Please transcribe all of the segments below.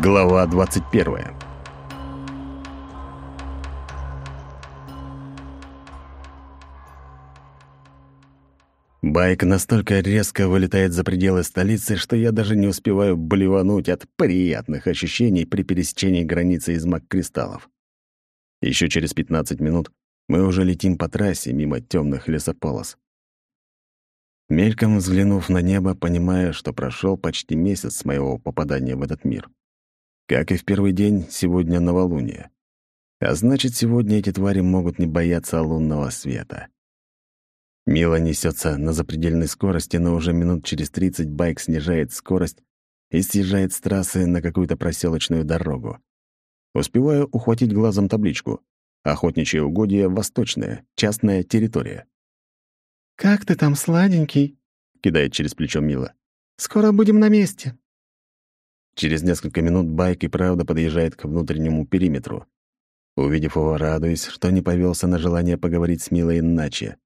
Глава 21. Байк настолько резко вылетает за пределы столицы, что я даже не успеваю блевануть от приятных ощущений при пересечении границы из маг-кристаллов. Еще через 15 минут мы уже летим по трассе мимо темных лесополос. Мельком взглянув на небо, понимая, что прошел почти месяц с моего попадания в этот мир. Как и в первый день, сегодня новолуние. А значит, сегодня эти твари могут не бояться лунного света. Мила несется на запредельной скорости, но уже минут через 30 байк снижает скорость и съезжает с трассы на какую-то проселочную дорогу. Успеваю ухватить глазом табличку. Охотничье угодье «Восточная», частная территория. «Как ты там, сладенький?» — кидает через плечо Мила. «Скоро будем на месте». Через несколько минут байк и правда подъезжает к внутреннему периметру. Увидев его, радуюсь, что не повелся на желание поговорить с Милой иначе.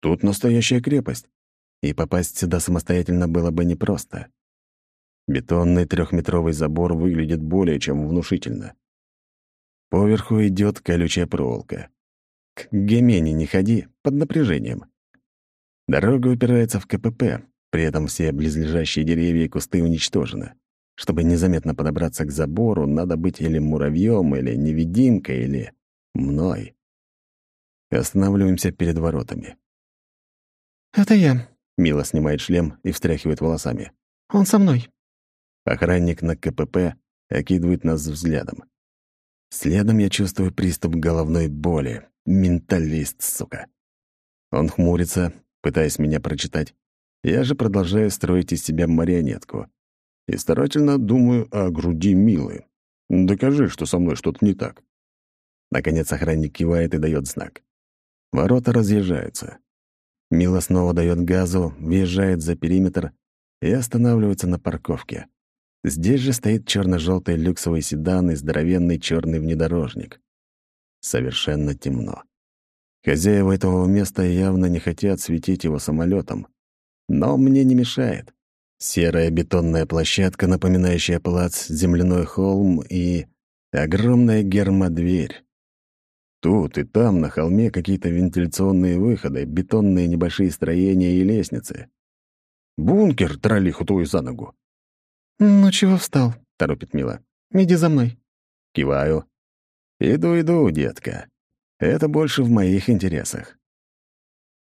Тут настоящая крепость, и попасть сюда самостоятельно было бы непросто. Бетонный трехметровый забор выглядит более чем внушительно. Поверху идет колючая проволока. К Гемене не ходи, под напряжением. Дорога упирается в КПП, при этом все близлежащие деревья и кусты уничтожены. Чтобы незаметно подобраться к забору, надо быть или муравьем, или невидимкой, или мной. Останавливаемся перед воротами. «Это я», — Мила снимает шлем и встряхивает волосами. «Он со мной». Охранник на КПП окидывает нас взглядом. Следом я чувствую приступ головной боли. Менталист, сука. Он хмурится, пытаясь меня прочитать. Я же продолжаю строить из себя марионетку. И старательно думаю о груди Милы. Докажи, что со мной что-то не так. Наконец охранник кивает и дает знак. Ворота разъезжаются. Мила снова дает газу, въезжает за периметр и останавливается на парковке. Здесь же стоит черно-желтый люксовый седан и здоровенный черный внедорожник. Совершенно темно. Хозяева этого места явно не хотят светить его самолетом, но мне не мешает. Серая бетонная площадка, напоминающая плац, земляной холм и огромная гермодверь. Тут и там на холме какие-то вентиляционные выходы, бетонные небольшие строения и лестницы. Бункер, троллиху твою за ногу. «Ну чего встал?» — торопит Мила. «Иди за мной». Киваю. «Иду, иду, детка. Это больше в моих интересах».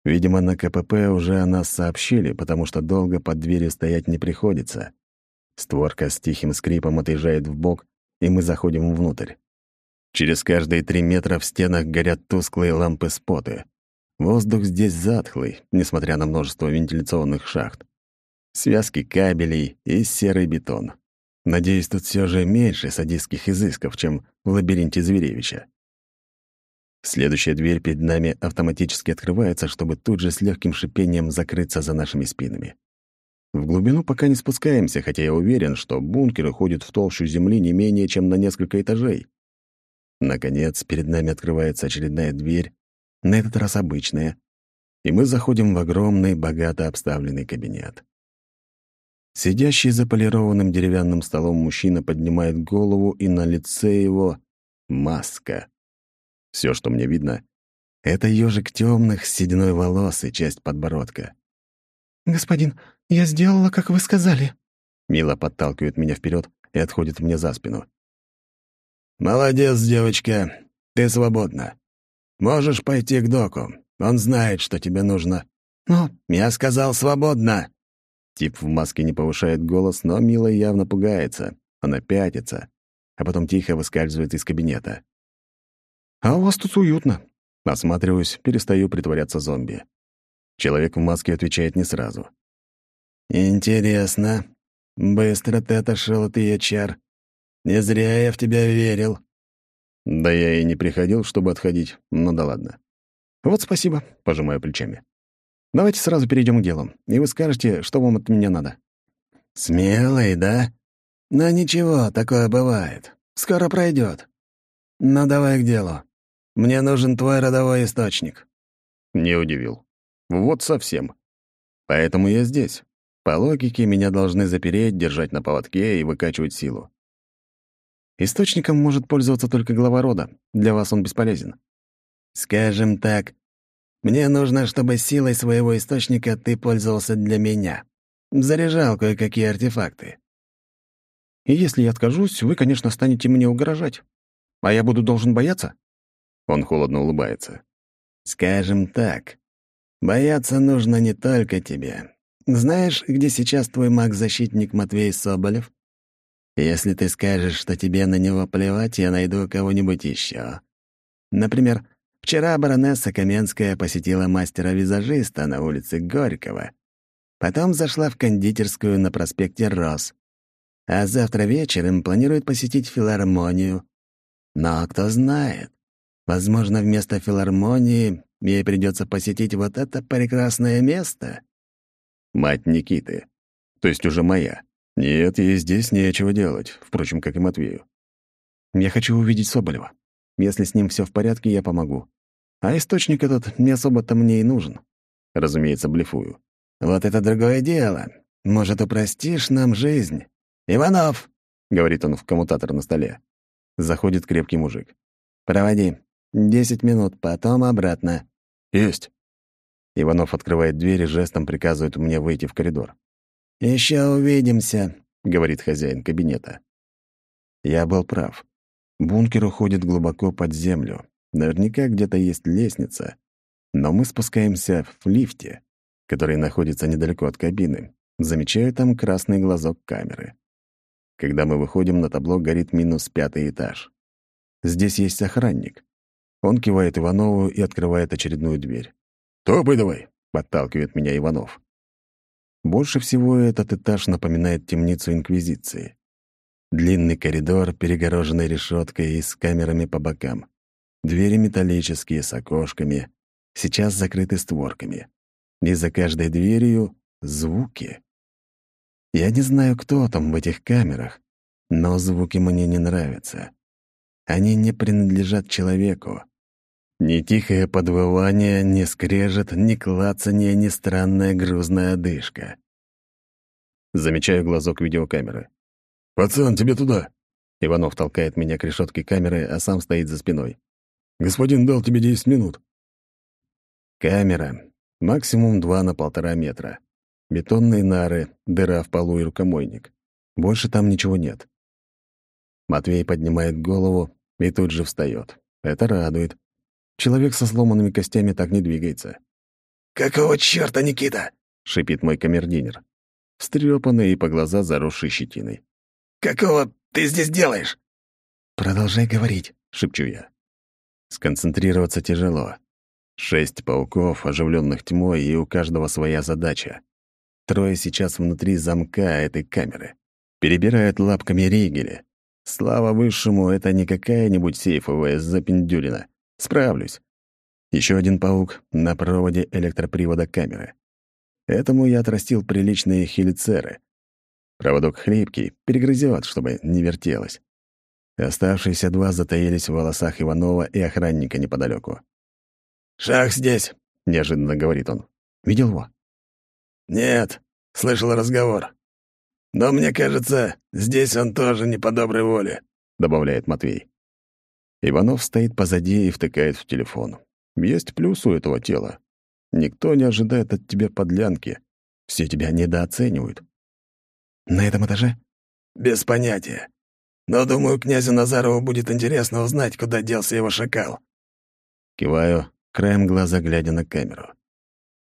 Видимо, на КПП уже о нас сообщили, потому что долго под дверью стоять не приходится. Створка с тихим скрипом отъезжает в бок, и мы заходим внутрь. Через каждые три метра в стенах горят тусклые лампы-споты. Воздух здесь затхлый, несмотря на множество вентиляционных шахт. Связки кабелей и серый бетон. Надеюсь, тут все же меньше садистских изысков, чем в лабиринте Зверевича. Следующая дверь перед нами автоматически открывается, чтобы тут же с легким шипением закрыться за нашими спинами. В глубину пока не спускаемся, хотя я уверен, что бункер уходит в толщу земли не менее чем на несколько этажей. Наконец, перед нами открывается очередная дверь, на этот раз обычная, и мы заходим в огромный, богато обставленный кабинет. Сидящий за полированным деревянным столом мужчина поднимает голову, и на лице его — маска. Все, что мне видно, — это ежик темных с сединой волос и часть подбородка. «Господин, я сделала, как вы сказали». Мила подталкивает меня вперед и отходит мне за спину. «Молодец, девочка. Ты свободна. Можешь пойти к доку. Он знает, что тебе нужно». «Но...» «Я сказал, свободно!» Тип в маске не повышает голос, но Мила явно пугается. Она пятится, а потом тихо выскальзывает из кабинета. «А у вас тут уютно». Осматриваюсь, перестаю притворяться зомби. Человек в маске отвечает не сразу. «Интересно. Быстро ты отошел от ее чар. Не зря я в тебя верил». Да я и не приходил, чтобы отходить, ну да ладно. «Вот спасибо», — пожимаю плечами. «Давайте сразу перейдем к делу, и вы скажете, что вам от меня надо». «Смелый, да? Но ничего, такое бывает. Скоро пройдет. Ну давай к делу. Мне нужен твой родовой источник». Не удивил. Вот совсем. Поэтому я здесь. По логике, меня должны запереть, держать на поводке и выкачивать силу. Источником может пользоваться только глава рода. Для вас он бесполезен. Скажем так, мне нужно, чтобы силой своего источника ты пользовался для меня. Заряжал кое-какие артефакты. И если я откажусь, вы, конечно, станете мне угрожать. А я буду должен бояться?» Он холодно улыбается. «Скажем так, бояться нужно не только тебе. Знаешь, где сейчас твой маг-защитник Матвей Соболев? Если ты скажешь, что тебе на него плевать, я найду кого-нибудь еще. Например, вчера баронесса Каменская посетила мастера-визажиста на улице Горького. Потом зашла в кондитерскую на проспекте Рос. А завтра вечером планирует посетить филармонию. Но кто знает, возможно, вместо филармонии ей придется посетить вот это прекрасное место. Мать Никиты. То есть уже моя. Нет, ей здесь нечего делать, впрочем, как и Матвею. Я хочу увидеть Соболева. Если с ним все в порядке, я помогу. А источник этот не особо-то мне и нужен. Разумеется, блефую. Вот это другое дело. Может, упростишь нам жизнь? Иванов, — говорит он в коммутатор на столе. Заходит крепкий мужик. «Проводи. Десять минут, потом обратно». «Есть». Иванов открывает дверь и жестом приказывает мне выйти в коридор. Еще увидимся», — говорит хозяин кабинета. Я был прав. Бункер уходит глубоко под землю. Наверняка где-то есть лестница. Но мы спускаемся в лифте, который находится недалеко от кабины. Замечаю там красный глазок камеры. Когда мы выходим, на табло горит минус пятый этаж. Здесь есть охранник. Он кивает Иванову и открывает очередную дверь. «Топай давай!» — подталкивает меня Иванов. Больше всего этот этаж напоминает темницу Инквизиции. Длинный коридор, перегороженный решеткой и с камерами по бокам. Двери металлические, с окошками, сейчас закрыты створками. И за каждой дверью — звуки. Я не знаю, кто там в этих камерах, но звуки мне не нравятся. Они не принадлежат человеку. Ни тихое подвывание, ни скрежет, ни клацанье, ни странная грузная одышка. Замечаю глазок видеокамеры. «Пацан, тебе туда!» Иванов толкает меня к решетке камеры, а сам стоит за спиной. «Господин дал тебе 10 минут». Камера. Максимум 2 на полтора метра. Бетонные нары, дыра в полу и рукомойник. Больше там ничего нет. Матвей поднимает голову и тут же встает. Это радует. Человек со сломанными костями так не двигается. «Какого чёрта, Никита?» — шипит мой камердинер. Встрёпанный и по глаза заросший щетиной. «Какого ты здесь делаешь?» «Продолжай говорить», — шепчу я. Сконцентрироваться тяжело. Шесть пауков, оживленных тьмой, и у каждого своя задача. Трое сейчас внутри замка этой камеры. Перебирают лапками ригели. Слава высшему, это не какая-нибудь сейфовая запендюрина. Справлюсь. Еще один паук на проводе электропривода камеры. Этому я отрастил приличные хелицеры. Проводок хлипкий, перегрызет, чтобы не вертелось. Оставшиеся два затаились в волосах Иванова и охранника неподалеку. «Шах здесь», — неожиданно говорит он. «Видел его?» «Нет, слышал разговор. Но мне кажется, здесь он тоже не по доброй воле», — добавляет Матвей. Иванов стоит позади и втыкает в телефон. Есть плюс у этого тела. Никто не ожидает от тебя подлянки. Все тебя недооценивают. На этом этаже? Без понятия. Но, думаю, князю Назарову будет интересно узнать, куда делся его шакал. Киваю, краем глаза глядя на камеру.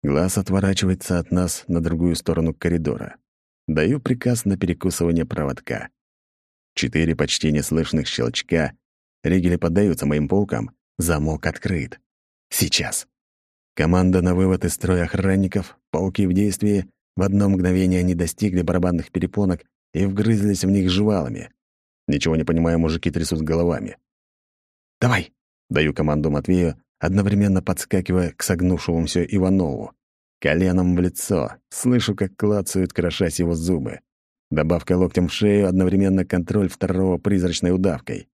Глаз отворачивается от нас на другую сторону коридора. Даю приказ на перекусывание проводка. Четыре почти неслышных щелчка. Ригели поддаются моим паукам. Замок открыт. Сейчас. Команда на вывод из строя охранников, пауки в действии. В одно мгновение они достигли барабанных перепонок и вгрызлись в них жвалами. Ничего не понимая, мужики трясут головами. «Давай!» — даю команду Матвею, одновременно подскакивая к согнувшемуся Иванову. Коленом в лицо, слышу, как клацают, крошась его зубы. Добавка локтем в шею, одновременно контроль второго призрачной удавкой.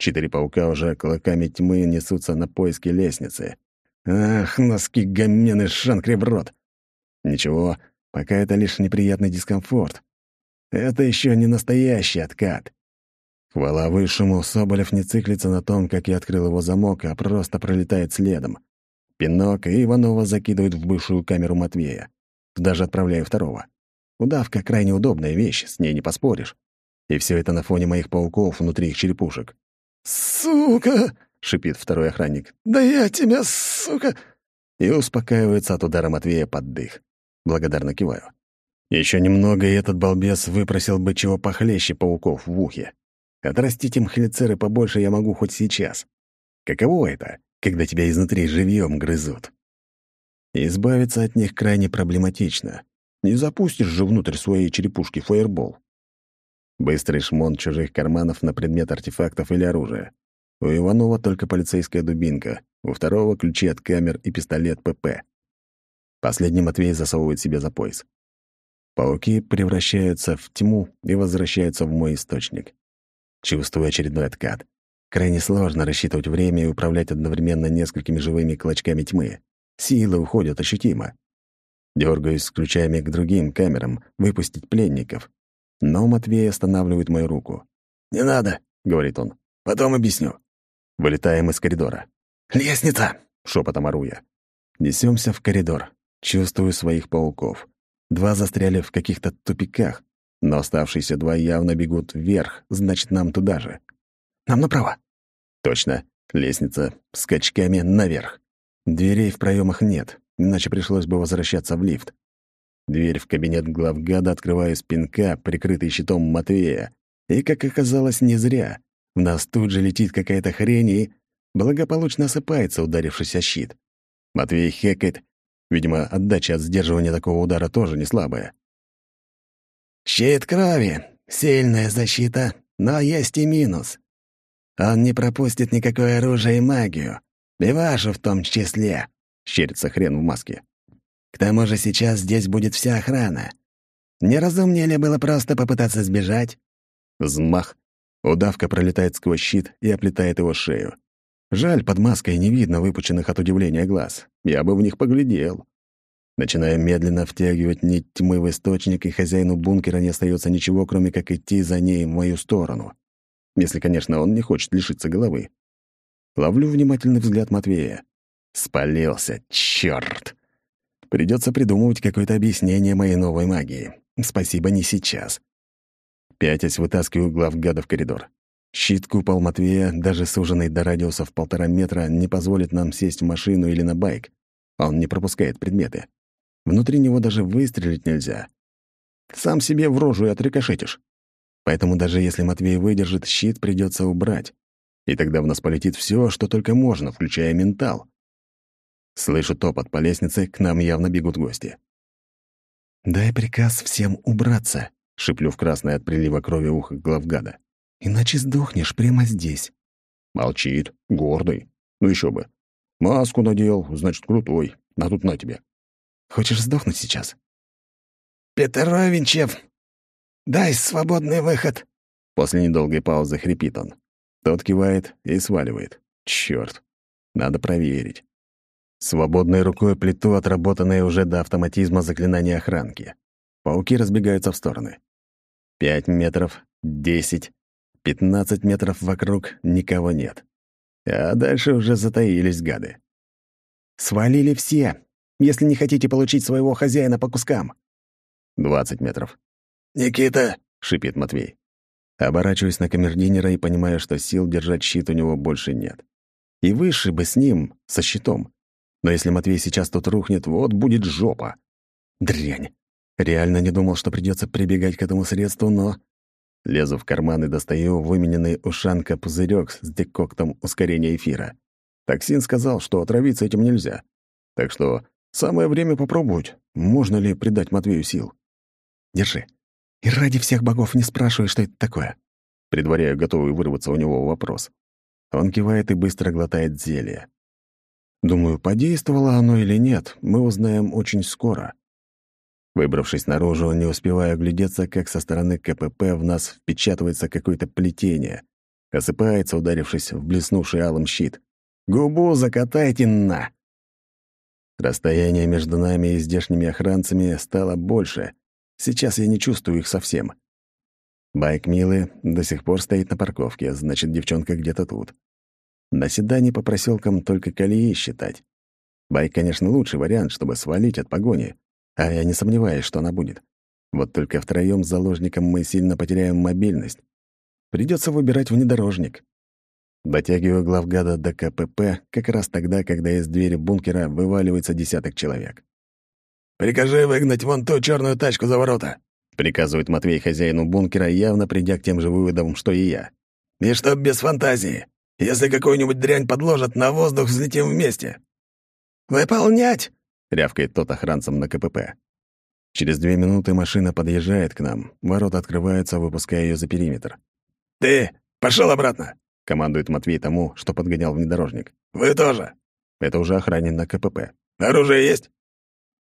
Четыре паука уже клыками тьмы несутся на поиски лестницы. Ах, носки гомены рот. Ничего, пока это лишь неприятный дискомфорт. Это еще не настоящий откат. Хвала высшему, Соболев не циклится на том, как я открыл его замок, а просто пролетает следом. Пинок и Иванова закидывают в бывшую камеру Матвея. Даже отправляю второго. Удавка — крайне удобная вещь, с ней не поспоришь. И все это на фоне моих пауков внутри их черепушек. «Сука!» — шипит второй охранник. «Да я тебя, сука!» И успокаивается от удара Матвея под дых. Благодарно киваю. Еще немного, и этот балбес выпросил бы чего похлеще пауков в ухе. Отрастить им хелицеры побольше я могу хоть сейчас. Каково это, когда тебя изнутри живьем грызут? Избавиться от них крайне проблематично. Не запустишь же внутрь своей черепушки фаербол. Быстрый шмон чужих карманов на предмет артефактов или оружия. У Иванова только полицейская дубинка, у второго — ключи от камер и пистолет ПП. Последний Матвей засовывает себе за пояс. Пауки превращаются в тьму и возвращаются в мой источник. Чувствую очередной откат. Крайне сложно рассчитывать время и управлять одновременно несколькими живыми клочками тьмы. Силы уходят ощутимо. Дергаюсь с ключами к другим камерам, выпустить пленников. Но Матвей останавливает мою руку. «Не надо», — говорит он. «Потом объясню». Вылетаем из коридора. «Лестница!» — шепотом ору я. Несемся в коридор. Чувствую своих пауков. Два застряли в каких-то тупиках, но оставшиеся два явно бегут вверх, значит, нам туда же. Нам направо. Точно. Лестница скачками наверх. Дверей в проемах нет, иначе пришлось бы возвращаться в лифт. Дверь в кабинет главгада открываю с пинка, прикрытый щитом Матвея. И, как оказалось, не зря. В нас тут же летит какая-то хрень и благополучно осыпается, ударившись о щит. Матвей хекает. Видимо, отдача от сдерживания такого удара тоже не слабая. «Щит крови. Сильная защита, но есть и минус. Он не пропустит никакое оружие и магию. И вашу в том числе», — щерится хрен в маске. «К тому же сейчас здесь будет вся охрана. Не разумнее ли было просто попытаться сбежать?» Взмах. Удавка пролетает сквозь щит и оплетает его шею. Жаль, под маской не видно выпученных от удивления глаз. Я бы в них поглядел. Начинаю медленно втягивать нить тьмы в источник, и хозяину бункера не остается ничего, кроме как идти за ней в мою сторону. Если, конечно, он не хочет лишиться головы. Ловлю внимательный взгляд Матвея. Спалился, чёрт! Придется придумывать какое-то объяснение моей новой магии. Спасибо, не сейчас. Пятясь вытаскиваю глав гада в коридор. Щит купол Матвея, даже суженный до радиуса в полтора метра, не позволит нам сесть в машину или на байк. Он не пропускает предметы. Внутри него даже выстрелить нельзя. Сам себе в рожу и отрикошетишь. Поэтому даже если Матвей выдержит, щит придется убрать. И тогда в нас полетит все, что только можно, включая ментал. Слышу топот по лестнице, к нам явно бегут гости. «Дай приказ всем убраться», — шиплю в красное от прилива крови ухо главгада. «Иначе сдохнешь прямо здесь». Молчит, гордый. Ну еще бы. Маску надел, значит, крутой. А тут на тебе. Хочешь сдохнуть сейчас? «Петровичев, дай свободный выход!» После недолгой паузы хрипит он. Тот кивает и сваливает. Чёрт, надо проверить. Свободной рукой плиту, отработанное уже до автоматизма заклинания охранки. Пауки разбегаются в стороны. Пять метров, десять, пятнадцать метров вокруг никого нет. А дальше уже затаились гады. «Свалили все, если не хотите получить своего хозяина по кускам». «Двадцать метров». «Никита!» — шипит Матвей. Оборачиваюсь на камердинера и понимаю, что сил держать щит у него больше нет. И выше бы с ним, со щитом. Но если Матвей сейчас тут рухнет, вот будет жопа. Дрянь. Реально не думал, что придется прибегать к этому средству, но... Лезу в карман и достаю вымененный у Шанка пузырек с декоктом ускорения эфира. Токсин сказал, что отравиться этим нельзя. Так что самое время попробовать, можно ли придать Матвею сил. Держи. И ради всех богов не спрашивай, что это такое. Предваряю готовый вырваться у него вопрос. Он кивает и быстро глотает зелье. Думаю, подействовало оно или нет, мы узнаем очень скоро. Выбравшись наружу, не успеваю оглядеться, как со стороны КПП в нас впечатывается какое-то плетение. Осыпается, ударившись в блеснувший алым щит. «Губу закатайте на!» Расстояние между нами и здешними охранцами стало больше. Сейчас я не чувствую их совсем. Байк Милы до сих пор стоит на парковке, значит, девчонка где-то тут. На седане по проселкам только колеи считать. Байк, конечно, лучший вариант, чтобы свалить от погони, а я не сомневаюсь, что она будет. Вот только втроём с заложником мы сильно потеряем мобильность. Придется выбирать внедорожник. Дотягиваю главгада до КПП как раз тогда, когда из двери бункера вываливается десяток человек. «Прикажи выгнать вон ту черную тачку за ворота», — приказывает Матвей хозяину бункера, явно придя к тем же выводам, что и я. «И чтоб без фантазии. Если какую-нибудь дрянь подложат, на воздух взлетим вместе». «Выполнять!» — рявкает тот охранцем на КПП. Через две минуты машина подъезжает к нам, ворота открываются, выпуская ее за периметр. «Ты пошел обратно!» — командует Матвей тому, что подгонял внедорожник. «Вы тоже!» Это уже охранник на КПП. «Оружие есть?»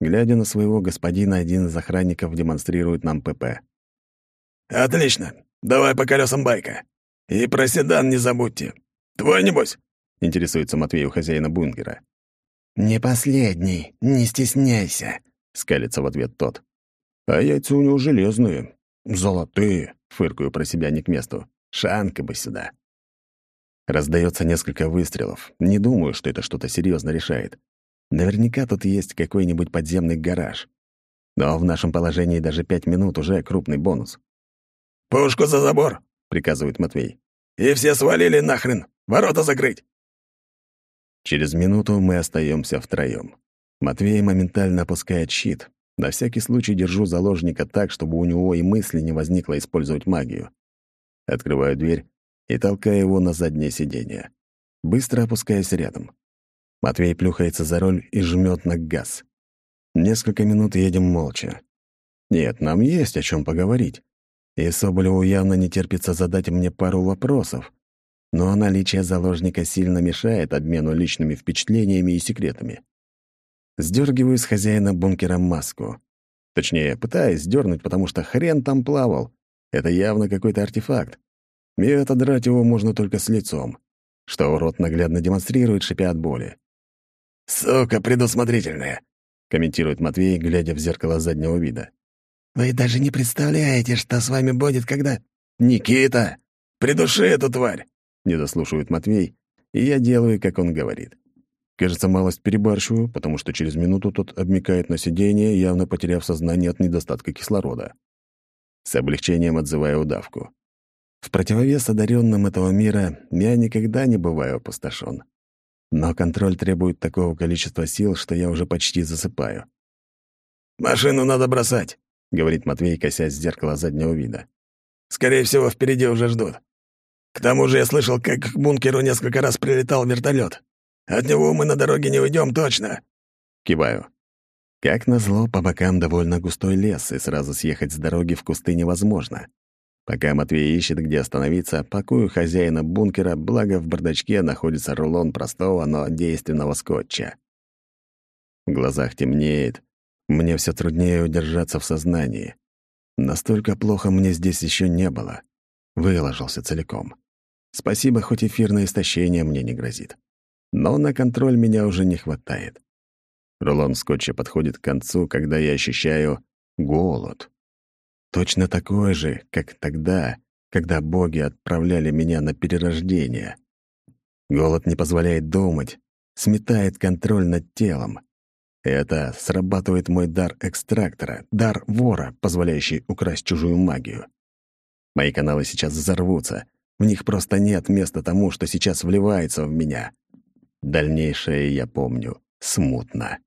Глядя на своего господина, один из охранников демонстрирует нам ПП. «Отлично. Давай по колесам байка. И про седан не забудьте. Твой, небось?» — интересуется Матвей у хозяина бункера. «Не последний, не стесняйся», — скалится в ответ тот. «А яйца у него железные, золотые», — фыркаю про себя не к месту. «Шанка бы сюда». Раздается несколько выстрелов. Не думаю, что это что-то серьезно решает. Наверняка тут есть какой-нибудь подземный гараж. Но в нашем положении даже пять минут уже крупный бонус. «Пушку за забор!» — приказывает Матвей. «И все свалили нахрен! Ворота закрыть!» Через минуту мы остаемся втроем. Матвей моментально опускает щит. На всякий случай держу заложника так, чтобы у него и мысли не возникло использовать магию. Открываю дверь и толкаю его на заднее сиденье. Быстро опускаюсь рядом. Матвей плюхается за руль и жмет на газ. Несколько минут едем молча. Нет, нам есть о чем поговорить. И Соболеву явно не терпится задать мне пару вопросов. Но наличие заложника сильно мешает обмену личными впечатлениями и секретами. Сдергиваю с хозяина бункера маску. Точнее, пытаюсь сдернуть, потому что хрен там плавал. Это явно какой-то артефакт. И отодрать его можно только с лицом, что урод наглядно демонстрирует, шипя от боли. «Сука предусмотрительная», — комментирует Матвей, глядя в зеркало заднего вида. «Вы даже не представляете, что с вами будет, когда...» «Никита, придуши эту тварь!» — не дослушивает Матвей, и я делаю, как он говорит. Кажется, малость перебарщиваю, потому что через минуту тот обмикает на сиденье, явно потеряв сознание от недостатка кислорода. С облегчением отзываю удавку. В противовес одаренным этого мира я никогда не бываю опустошен. Но контроль требует такого количества сил, что я уже почти засыпаю. «Машину надо бросать», — говорит Матвей, косясь в зеркало заднего вида. «Скорее всего, впереди уже ждут. К тому же я слышал, как к бункеру несколько раз прилетал вертолет. От него мы на дороге не уйдем точно». Киваю. Как назло, по бокам довольно густой лес, и сразу съехать с дороги в кусты невозможно. Пока Матвей ищет, где остановиться, пакую хозяина бункера, благо в бардачке находится рулон простого, но действенного скотча. В глазах темнеет. Мне все труднее удержаться в сознании. Настолько плохо мне здесь еще не было. Выложился целиком. Спасибо, хоть эфирное истощение мне не грозит. Но на контроль меня уже не хватает. Рулон скотча подходит к концу, когда я ощущаю голод. Точно такой же, как тогда, когда боги отправляли меня на перерождение. Голод не позволяет думать, сметает контроль над телом. Это срабатывает мой дар экстрактора, дар вора, позволяющий украсть чужую магию. Мои каналы сейчас взорвутся. В них просто нет места тому, что сейчас вливается в меня. Дальнейшее я помню смутно.